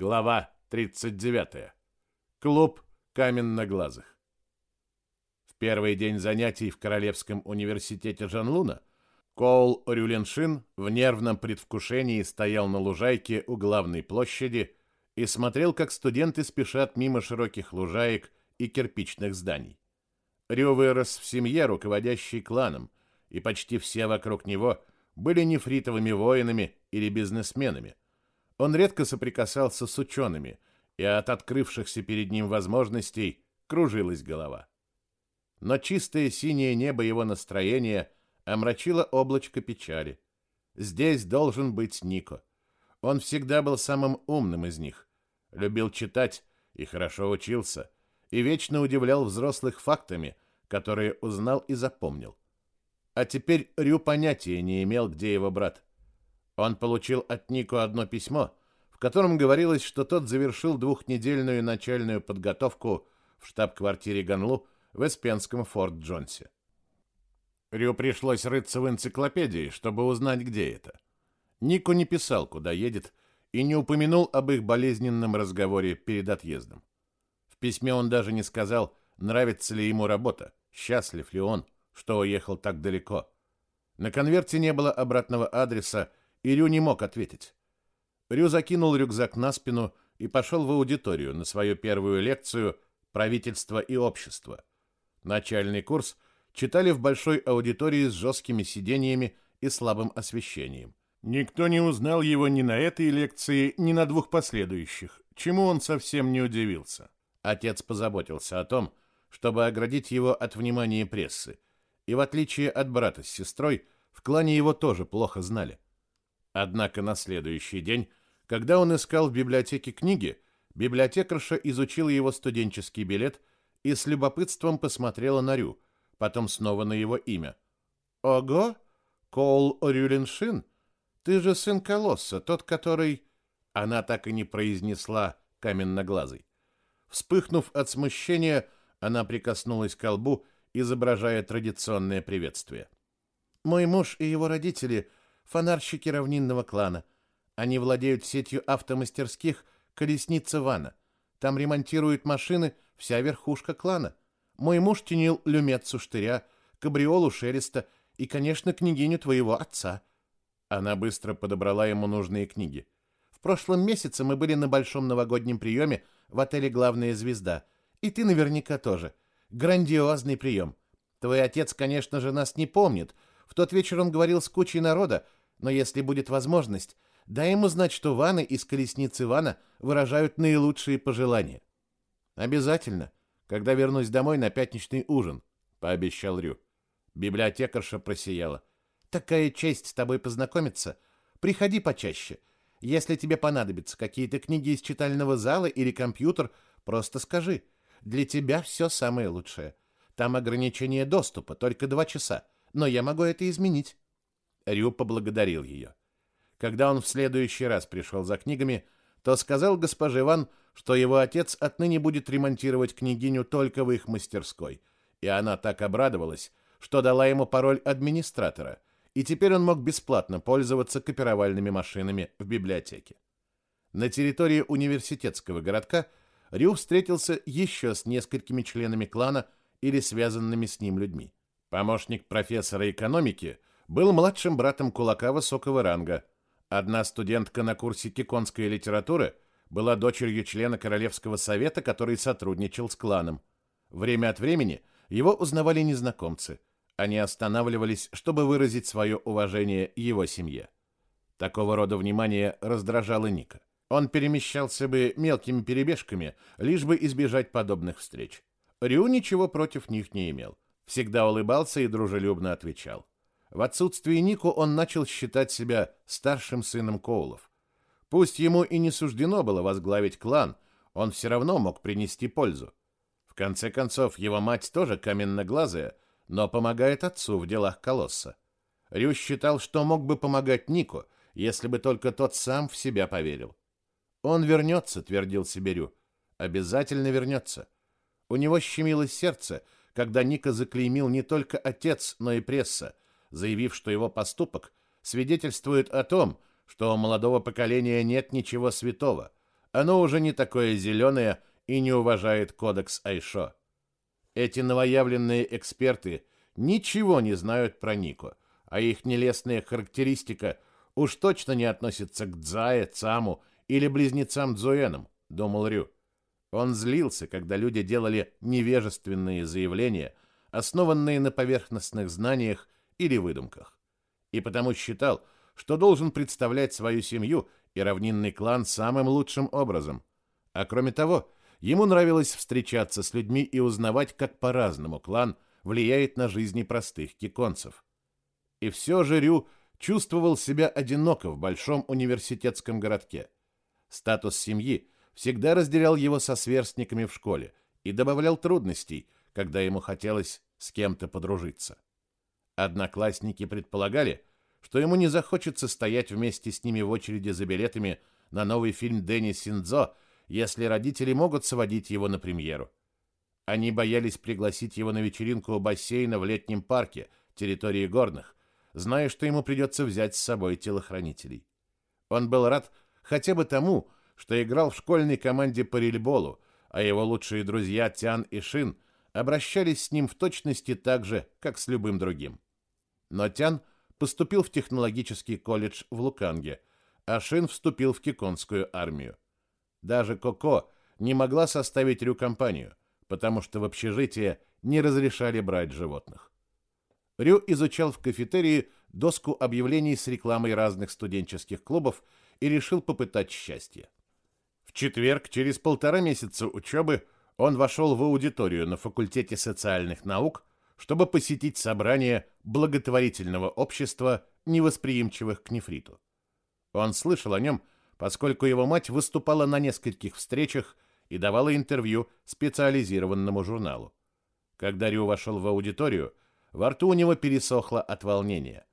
Глава 39. Клуб каменноглазых. В первый день занятий в Королевском университете Жанлуна Коул Рюленшин в нервном предвкушении стоял на лужайке у главной площади и смотрел, как студенты спешат мимо широких лужаек и кирпичных зданий. Рю вырос в семье, руководящей кланом, и почти все вокруг него были нефритовыми воинами или бизнесменами. Он редко соприкасался с учеными, и от открывшихся перед ним возможностей кружилась голова. Но чистое синее небо его настроения омрачило облачко печали. Здесь должен быть Нико. Он всегда был самым умным из них, любил читать и хорошо учился, и вечно удивлял взрослых фактами, которые узнал и запомнил. А теперь Рю понятия не имел, где его брат. Он получил от Нико одно письмо, в котором говорилось, что тот завершил двухнедельную начальную подготовку в штаб-квартире Ганлу в Эспенском Форт-Джонсе. Рю пришлось рыться в энциклопедии, чтобы узнать, где это. Нико не писал, куда едет, и не упомянул об их болезненном разговоре перед отъездом. В письме он даже не сказал, нравится ли ему работа, счастлив ли он, что уехал так далеко. На конверте не было обратного адреса, и Рю не мог ответить. Рю закинул рюкзак на спину и пошел в аудиторию на свою первую лекцию «Правительство и общество». Начальный курс читали в большой аудитории с жесткими сидениями и слабым освещением. Никто не узнал его ни на этой лекции, ни на двух последующих, чему он совсем не удивился. Отец позаботился о том, чтобы оградить его от внимания прессы, и в отличие от брата с сестрой, в клане его тоже плохо знали. Однако на следующий день когда он искал в библиотеке книги, библиотекарша изучила его студенческий билет и с любопытством посмотрела на Рю, потом снова на его имя. «Ого! Коул Рюлиншин? Ты же сын Колосса, тот, который...» Она так и не произнесла каменноглазый. Вспыхнув от смущения, она прикоснулась к колбу, изображая традиционное приветствие. «Мой муж и его родители — фонарщики равнинного клана — они владеют сетью автомастерских «Колесница Вана». Там ремонтируют машины вся верхушка клана. Мой муж тенил люмецу штыря, кабриолу шелеста и, конечно, княгиню твоего отца. Она быстро подобрала ему нужные книги. В прошлом месяце мы были на большом новогоднем приеме в отеле «Главная звезда». И ты наверняка тоже. Грандиозный прием. Твой отец, конечно же, нас не помнит. В тот вечер он говорил с кучей народа, но если будет возможность, Дай ему знать, что Ваны из колесницы Вана выражают наилучшие пожелания. Обязательно, когда вернусь домой на пятничный ужин, пообещал Рю. Библиотекарша просияла. Такая честь с тобой познакомиться. Приходи почаще. Если тебе понадобятся какие-то книги из читального зала или компьютер, просто скажи. Для тебя все самое лучшее. Там ограничение доступа, только два часа, но я могу это изменить. Рю поблагодарил ее. Когда он в следующий раз пришел за книгами, то сказал госпоже Ван, что его отец отныне будет ремонтировать княгиню только в их мастерской. И она так обрадовалась, что дала ему пароль администратора, и теперь он мог бесплатно пользоваться копировальными машинами в библиотеке. На территории университетского городка Рю встретился еще с несколькими членами клана или связанными с ним людьми. Помощник профессора экономики был младшим братом кулака высокого ранга – Одна студентка на курсе киконской литературы была дочерью члена Королевского совета, который сотрудничал с кланом. Время от времени его узнавали незнакомцы. Они останавливались, чтобы выразить свое уважение его семье. Такого рода внимание раздражало Ника. Он перемещался бы мелкими перебежками, лишь бы избежать подобных встреч. Рю ничего против них не имел. Всегда улыбался и дружелюбно отвечал. В отсутствие Нику он начал считать себя старшим сыном Коулов. Пусть ему и не суждено было возглавить клан, он все равно мог принести пользу. В конце концов, его мать тоже каменноглазая, но помогает отцу в делах колосса. Рю считал, что мог бы помогать Нику, если бы только тот сам в себя поверил. «Он вернется», — твердил себе Рю. «Обязательно вернется». У него щемило сердце, когда Ника заклеймил не только отец, но и пресса — заявив, что его поступок свидетельствует о том, что у молодого поколения нет ничего святого, оно уже не такое зеленое и не уважает кодекс Айшо. Эти новоявленные эксперты ничего не знают про Нико, а их нелестная характеристика уж точно не относится к Дзае, Цаму или близнецам Дзуэнам, думал Рю. Он злился, когда люди делали невежественные заявления, основанные на поверхностных знаниях или выдумках. И потому считал, что должен представлять свою семью и равнинный клан самым лучшим образом. А кроме того, ему нравилось встречаться с людьми и узнавать, как по-разному клан влияет на жизни простых киконцев. И все же Рю чувствовал себя одиноко в большом университетском городке. Статус семьи всегда разделял его со сверстниками в школе и добавлял трудностей, когда ему хотелось с кем-то подружиться. Одноклассники предполагали, что ему не захочется стоять вместе с ними в очереди за билетами на новый фильм Дэнни Синдзо, если родители могут сводить его на премьеру. Они боялись пригласить его на вечеринку у бассейна в летнем парке, территории горных, зная, что ему придется взять с собой телохранителей. Он был рад хотя бы тому, что играл в школьной команде по рельболу, а его лучшие друзья Тян и Шин обращались с ним в точности так же, как с любым другим. Но Тян поступил в технологический колледж в Луканге, а Шин вступил в Киконскую армию. Даже Коко не могла составить Рю компанию, потому что в общежитие не разрешали брать животных. Рю изучал в кафетерии доску объявлений с рекламой разных студенческих клубов и решил попытать счастье. В четверг, через полтора месяца учебы, он вошел в аудиторию на факультете социальных наук, чтобы посетить собрание благотворительного общества невосприимчивых к нефриту. Он слышал о нем, поскольку его мать выступала на нескольких встречах и давала интервью специализированному журналу. Когда Рю вошел в аудиторию, во рту у него пересохло от волнения.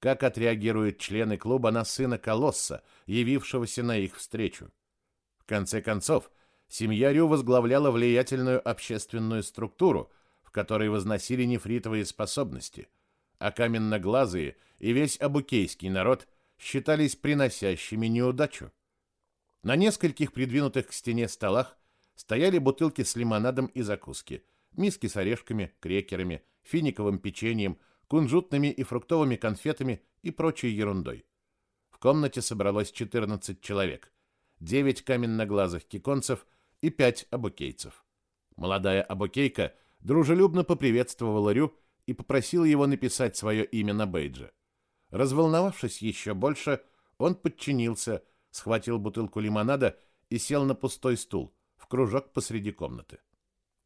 Как отреагируют члены клуба на сына Колосса, явившегося на их встречу? В конце концов, семья Рю возглавляла влиятельную общественную структуру, в которой возносили нефритовые способности, а каменноглазые и весь абукейский народ считались приносящими неудачу. На нескольких придвинутых к стене столах стояли бутылки с лимонадом и закуски, миски с орешками, крекерами, финиковым печеньем, кунжутными и фруктовыми конфетами и прочей ерундой. В комнате собралось 14 человек, 9 каменноглазых киконцев и 5 абукейцев. Молодая абукейка дружелюбно поприветствовала Рю и попросила его написать свое имя на бейдже. Разволновавшись еще больше, он подчинился, схватил бутылку лимонада и сел на пустой стул в кружок посреди комнаты.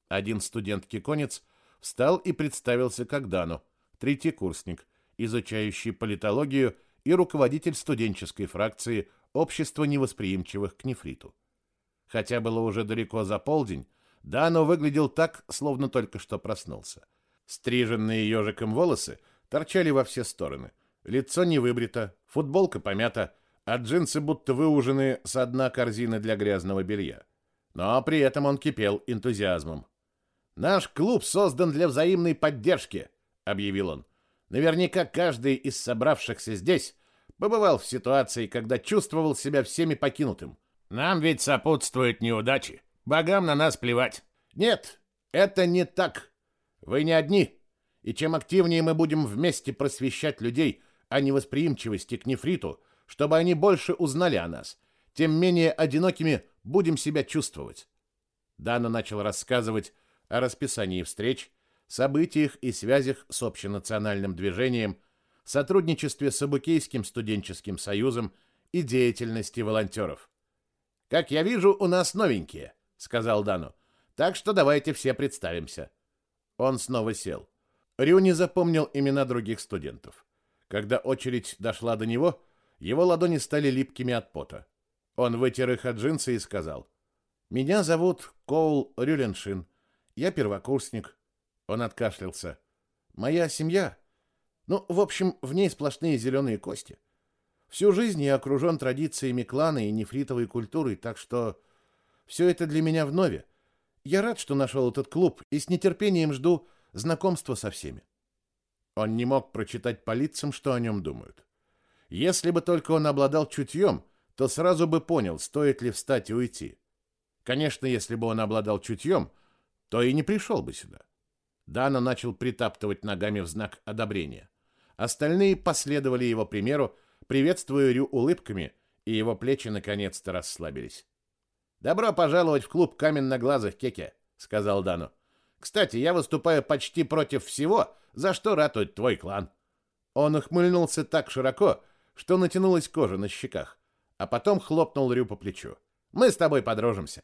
Один студент-киконец встал и представился как Дану, третий курсник, изучающий политологию и руководитель студенческой фракции Общества невосприимчивых к нефриту. Хотя было уже далеко за полдень, Дано выглядел так, словно только что проснулся. Стриженные ежиком волосы торчали во все стороны. Лицо не выбрито, футболка помята, а джинсы будто выужены с дна корзины для грязного белья. Но при этом он кипел энтузиазмом. «Наш клуб создан для взаимной поддержки», — объявил он. «Наверняка каждый из собравшихся здесь побывал в ситуации, когда чувствовал себя всеми покинутым. Нам ведь сопутствуют неудачи. Богам на нас плевать. Нет, это не так. Вы не одни. И чем активнее мы будем вместе просвещать людей о невосприимчивости к нефриту, чтобы они больше узнали о нас, тем менее одинокими будем себя чувствовать. Дана начал рассказывать о расписании встреч, событиях и связях с общенациональным движением, сотрудничестве с Абукейским студенческим союзом и деятельности волонтеров. «Как я вижу, у нас новенькие», — сказал Дану. «Так что давайте все представимся». Он снова сел. Рю не запомнил имена других студентов. Когда очередь дошла до него, его ладони стали липкими от пота. Он вытер их от джинсы и сказал, «Меня зовут Коул Рюленшин. Я первокурсник. Он откашлялся. Моя семья. Ну, в общем, в ней сплошные зеленые кости. Всю жизнь я окружен традициями клана и нефритовой культурой, так что все это для меня вновь. Я рад, что нашел этот клуб и с нетерпением жду знакомства со всеми. Он не мог прочитать по лицам, что о нем думают. Если бы только он обладал чутьем, то сразу бы понял, стоит ли встать и уйти. Конечно, если бы он обладал чутьем, то и не пришел бы сюда. Дана начал притаптывать ногами в знак одобрения. Остальные последовали его примеру, приветствуя Рю улыбками, и его плечи наконец-то расслабились. «Добро пожаловать в клуб каменноглазых, Кеке», — сказал Дану. «Кстати, я выступаю почти против всего, за что ратует твой клан». Он ухмыльнулся так широко, что натянулась кожа на щеках, а потом хлопнул Рю по плечу. «Мы с тобой подружимся».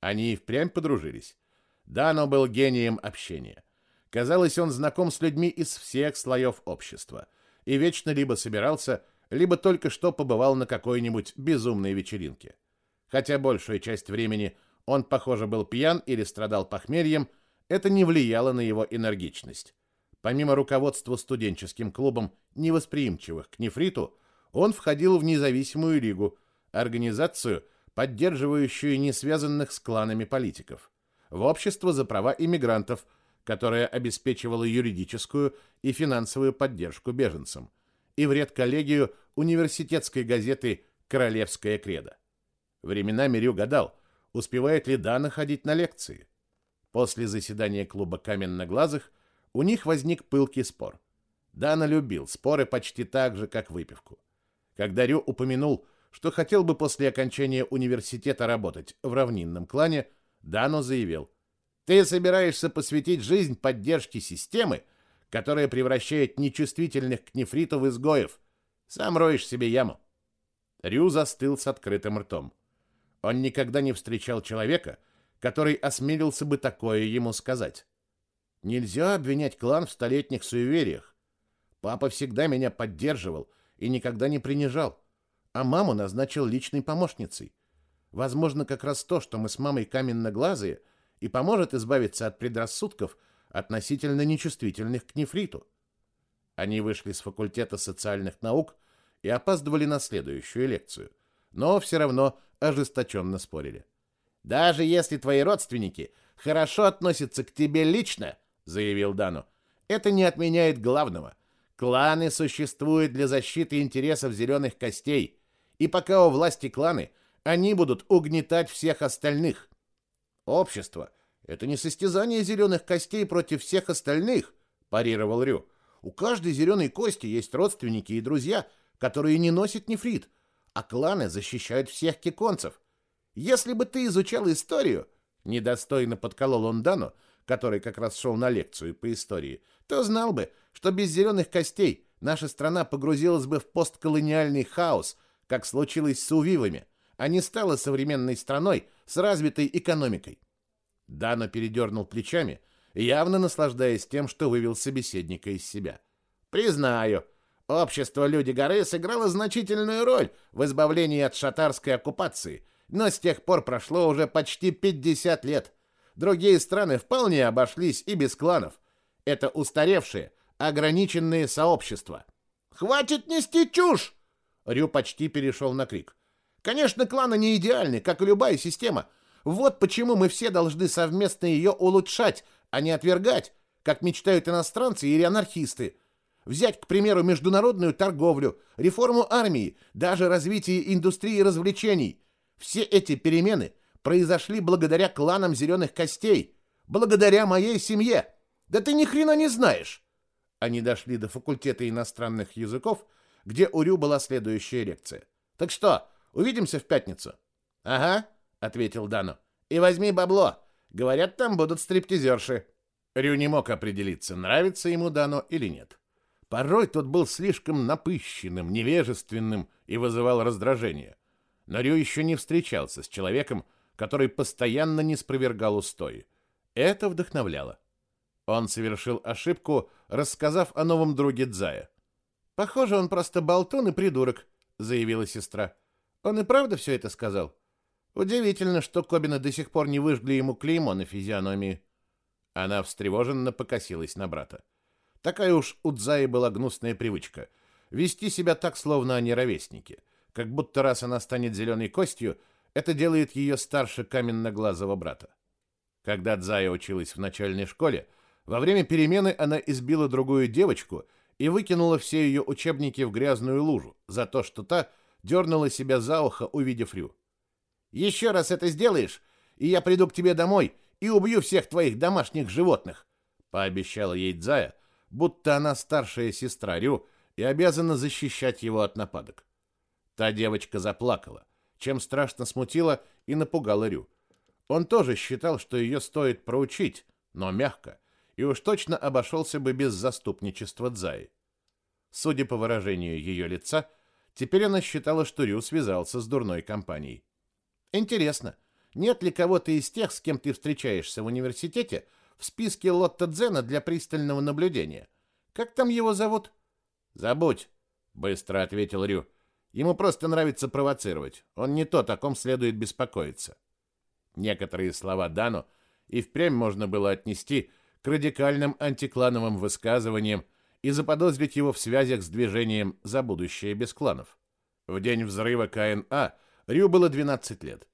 Они и впрямь подружились. Дано был гением общения. Казалось, он знаком с людьми из всех слоев общества и вечно либо собирался, либо только что побывал на какой-нибудь безумной вечеринке. Хотя большую часть времени он, похоже, был пьян или страдал похмельем, это не влияло на его энергичность. Помимо руководства студенческим клубом невосприимчивых к нефриту, он входил в независимую лигу, организацию, поддерживающую несвязанных с кланами политиков, в общество за права иммигрантов, которое обеспечивало юридическую и финансовую поддержку беженцам, и в редколлегию университетской газеты «Королевская кредо». Временами Рю гадал, успевает ли Дана ходить на лекции. После заседания клуба каменноглазых у них возник пылкий спор. Дана любил споры почти так же, как выпивку. Когда Рю упомянул, что хотел бы после окончания университета работать в равнинном клане, Дано заявил, «Ты собираешься посвятить жизнь поддержке системы, которая превращает нечувствительных к нефриту в изгоев. Сам роешь себе яму. Рю застыл с открытым ртом. Он никогда не встречал человека, который осмелился бы такое ему сказать. Нельзя обвинять клан в столетних суевериях. Папа всегда меня поддерживал и никогда не принижал, а маму назначил личной помощницей. Возможно, как раз то, что мы с мамой каменноглазые, и поможет избавиться от предрассудков, относительно нечувствительных к нефриту. Они вышли с факультета социальных наук и опаздывали на следующую лекцию, но все равно ожесточенно спорили. «Даже если твои родственники хорошо относятся к тебе лично», — заявил Дану, — «это не отменяет главного. Кланы существуют для защиты интересов зеленых костей, и пока у власти кланы, они будут угнетать всех остальных. Общество это не состязание зеленых костей против всех остальных, парировал Рю. У каждой зеленой кости есть родственники и друзья, которые не носят нефрит, а кланы защищают всех киконцев. Если бы ты изучал историю, недостойно подколол он Дану, который как раз шел на лекцию по истории, то знал бы, что без зеленых костей наша страна погрузилась бы в постколониальный хаос, как случилось с увивами, а не стала современной страной с развитой экономикой. Дано передернул плечами, явно наслаждаясь тем, что вывел собеседника из себя. «Признаю, общество Люди горы сыграло значительную роль в избавлении от шатарской оккупации, но с тех пор прошло уже почти 50 лет. Другие страны вполне обошлись и без кланов. Это устаревшие, ограниченные сообщества». «Хватит нести чушь!» Рю почти перешел на крик. «Конечно, кланы не идеальны, как и любая система, вот почему мы все должны совместно ее улучшать, а не отвергать, как мечтают иностранцы или анархисты. Взять, к примеру, международную торговлю, реформу армии, даже развитие индустрии развлечений. Все эти перемены произошли благодаря кланам зеленых костей, благодаря моей семье. Да ты ни хрена не знаешь. Они дошли до факультета иностранных языков, где у Рю была следующая лекция. Так что, увидимся в пятницу? Ага. — ответил Дано. «И возьми бабло. Говорят, там будут стриптизерши». Рю не мог определиться, нравится ему Дано или нет. Порой тот был слишком напыщенным, невежественным и вызывал раздражение. Но Рю еще не встречался с человеком, который постоянно не спровергал устои. Это вдохновляло. Он совершил ошибку, рассказав о новом друге Дзая. «Похоже, он просто болтун и придурок», — заявила сестра. «Он и правда все это сказал?» Удивительно, что Кобины до сих пор не выжгли ему клеймо на физиономии. Она встревоженно покосилась на брата. Такая уж у Дзаи была гнусная привычка — вести себя так, словно они ровесники, как будто раз она станет зеленой костью, это делает ее старше каменноглазого брата. Когда Дзая училась в начальной школе, во время перемены она избила другую девочку и выкинула все ее учебники в грязную лужу за то, что та дернула себя за ухо, увидев Рю. «Еще раз это сделаешь, и я приду к тебе домой и убью всех твоих домашних животных», пообещала ей Дзая, будто она старшая сестра Рю и обязана защищать его от нападок. Та девочка заплакала, чем страшно смутила и напугала Рю. Он тоже считал, что ее стоит проучить, но мягко, и уж точно обошелся бы без заступничества Дзаи. Судя по выражению ее лица, теперь она считала, что Рю связался с дурной компанией. «Интересно, нет ли кого-то из тех, с кем ты встречаешься в университете, в списке Лотта Дзена для пристального наблюдения? Как там его зовут?» «Забудь», — быстро ответил Рю. «Ему просто нравится провоцировать. Он не тот, о ком следует беспокоиться». Некоторые слова Дану и впрямь можно было отнести к радикальным антиклановым высказываниям и заподозрить его в связях с движением «За будущее без кланов». В день взрыва КНА Рю было 12 лет.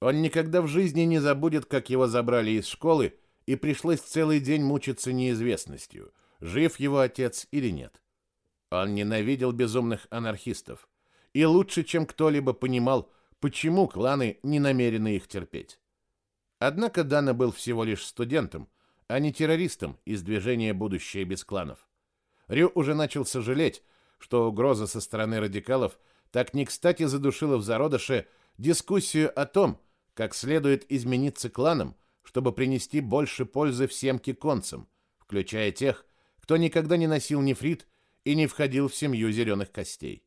Он никогда в жизни не забудет, как его забрали из школы, и пришлось целый день мучиться неизвестностью, жив его отец или нет. Он ненавидел безумных анархистов и лучше, чем кто-либо понимал, почему кланы не намерены их терпеть. Однако Дана был всего лишь студентом, а не террористом из движения «Будущее без кланов». Рю уже начал сожалеть, что угроза со стороны радикалов так не кстати задушила в зародыше дискуссию о том, как следует измениться кланам, чтобы принести больше пользы всем киконцам, включая тех, кто никогда не носил нефрит и не входил в семью зеленых костей.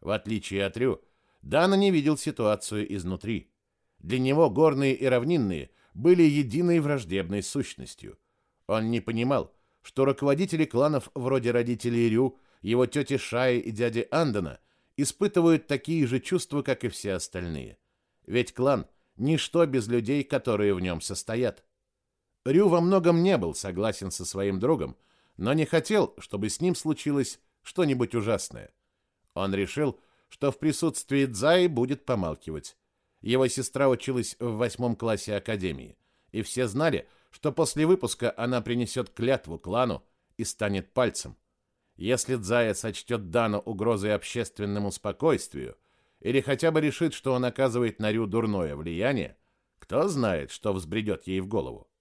В отличие от Рю, Дана не видел ситуацию изнутри. Для него горные и равнинные были единой враждебной сущностью. Он не понимал, что руководители кланов вроде родителей Рю, его тети Шаи и дяди Андона испытывают такие же чувства, как и все остальные. Ведь клан – ничто без людей, которые в нем состоят. Рю во многом не был согласен со своим другом, но не хотел, чтобы с ним случилось что-нибудь ужасное. Он решил, что в присутствии Дзаи будет помалкивать. Его сестра училась в восьмом классе академии, и все знали, что после выпуска она принесет клятву клану и станет пальцем. Если Дзая сочтет Дану угрозой общественному спокойствию или хотя бы решит, что он оказывает на Рю дурное влияние, кто знает, что взбредет ей в голову.